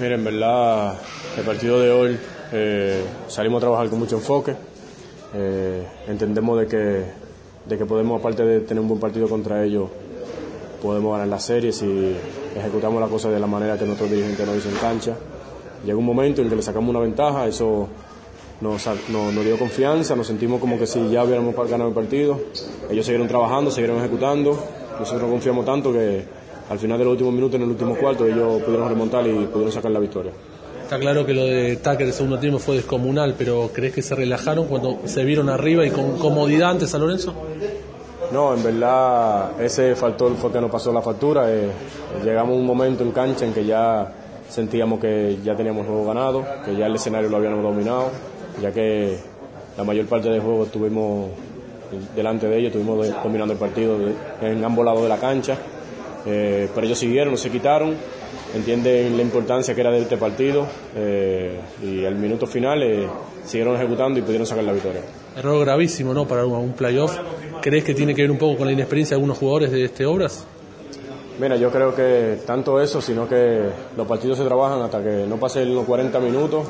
Miren, en verdad, el partido de hoy eh, salimos a trabajar con mucho enfoque. Eh, entendemos de que, de que podemos, aparte de tener un buen partido contra ellos, podemos ganar las series si ejecutamos las cosas de la manera que nuestros dirigentes nos dicen cancha. Llega un momento en que le sacamos una ventaja, eso nos, nos, nos, dio confianza, nos sentimos como que si ya hubiéramos ganado el partido. Ellos siguieron trabajando, siguieron ejecutando. Nosotros confiamos tanto que al final de los últimos minutos, en el último cuarto, ellos pudieron remontar y pudieron sacar la victoria. Está claro que lo de Tucker el segundo tiempo fue descomunal, pero ¿crees que se relajaron cuando se vieron arriba y con comodidad antes a Lorenzo? No, en verdad ese factor fue que nos pasó la factura. Eh, llegamos a un momento en cancha en que ya sentíamos que ya teníamos juego ganado, que ya el escenario lo habíamos dominado, ya que la mayor parte del juego estuvimos delante de ellos, estuvimos dominando el partido en ambos lados de la cancha. Eh, pero ellos siguieron, no se quitaron, entienden la importancia que era de este partido eh, y al minuto final eh, siguieron ejecutando y pudieron sacar la victoria. Error gravísimo, ¿no? Para un playoff. ¿Crees que tiene que ver un poco con la inexperiencia de algunos jugadores de este Obras? Mira, yo creo que tanto eso, sino que los partidos se trabajan hasta que no pasen los 40 minutos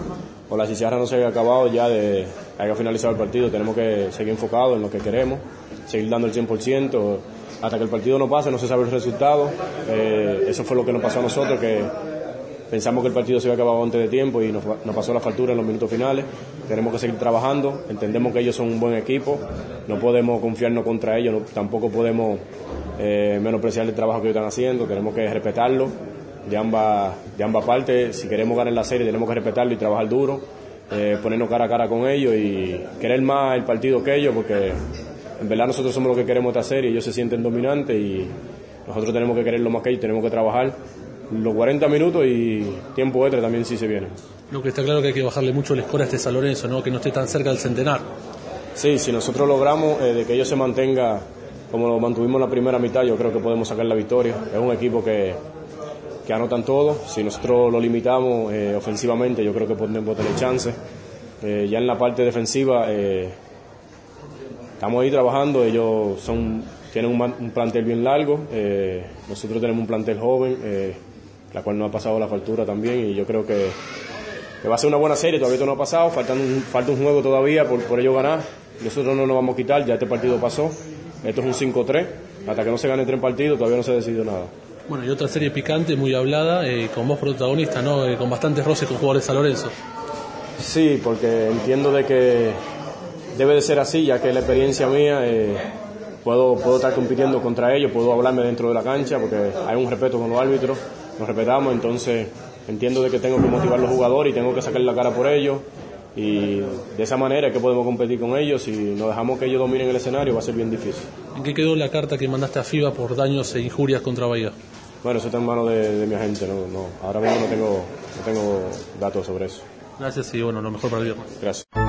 o la chicharra no se haya acabado ya de haya finalizado el partido. Tenemos que seguir enfocados en lo que queremos, seguir dando el 100%. Hasta que el partido no pase, no se sabe el resultado. Eh, eso fue lo que nos pasó a nosotros, que pensamos que el partido se había acabado antes de tiempo y nos, pasó la factura en los minutos finales. Tenemos que seguir trabajando, entendemos que ellos son un buen equipo, no podemos confiarnos contra ellos, tampoco podemos eh, menospreciar el trabajo que ellos están haciendo, tenemos que respetarlo de ambas, de ambas partes. Si queremos ganar la serie, tenemos que respetarlo y trabajar duro, eh, ponernos cara a cara con ellos y querer más el partido que ellos, porque en verdad nosotros somos los que queremos esta serie, ellos se sienten dominantes y nosotros tenemos que quererlo más que ellos, tenemos que trabajar los 40 minutos y tiempo extra también sí se viene. Lo que está claro que hay que bajarle mucho el score a este San Lorenzo, ¿no? que no esté tan cerca del centenar. Sí, si nosotros logramos eh, de que ellos se mantenga como lo mantuvimos en la primera mitad, yo creo que podemos sacar la victoria. Es un equipo que, que anotan todo. Si nosotros lo limitamos eh, ofensivamente, yo creo que podemos tener chance. Eh, ya en la parte defensiva eh, estamos ahí trabajando. Ellos son tienen un, un plantel bien largo. Eh, nosotros tenemos un plantel joven, eh, la cual no ha pasado la factura también. Y yo creo que, que va a ser una buena serie. Todavía esto no ha pasado. Falta un, falta un juego todavía por, por ello ganar. Nosotros no nos vamos a quitar. Ya este partido pasó. Esto es un 5-3. Hasta que no se gane tres partidos, todavía no se ha decidido nada. Bueno, y otra serie picante, muy hablada, eh, con vos protagonista, ¿no? Eh, con bastantes roces con jugadores de San Lorenzo. Sí, porque entiendo de que debe de ser así, ya que la experiencia mía, eh, puedo, puedo estar compitiendo contra ellos, puedo hablarme dentro de la cancha, porque hay un respeto con los árbitros, nos respetamos, entonces entiendo de que tengo que motivar a los jugadores y tengo que sacar la cara por ellos y de esa manera es que podemos competir con ellos. Si nos dejamos que ellos dominen el escenario, va a ser bien difícil. ¿En qué quedó la carta que mandaste a FIBA por daños e injurias contra Bahía? Bueno, eso está en manos de, de mi agente. No, no, ahora mismo no tengo, no tengo datos sobre eso. Gracias y bueno, lo mejor para el viernes. Gracias.